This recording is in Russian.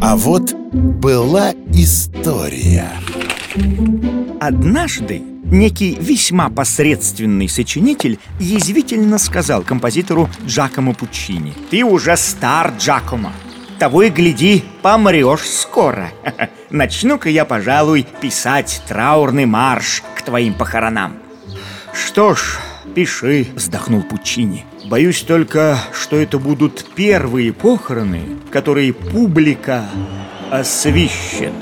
А вот была история. Однажды некий весьма посредственный сочинитель язвительно сказал композитору Джакомо Пуччини «Ты уже стар, Джакомо, того и гляди, помрешь скоро. Начну-ка я, пожалуй, писать траурный марш к твоим похоронам Что ж, пиши, вздохнул Пуччини. Боюсь только, что это будут первые похороны, которые публика освищет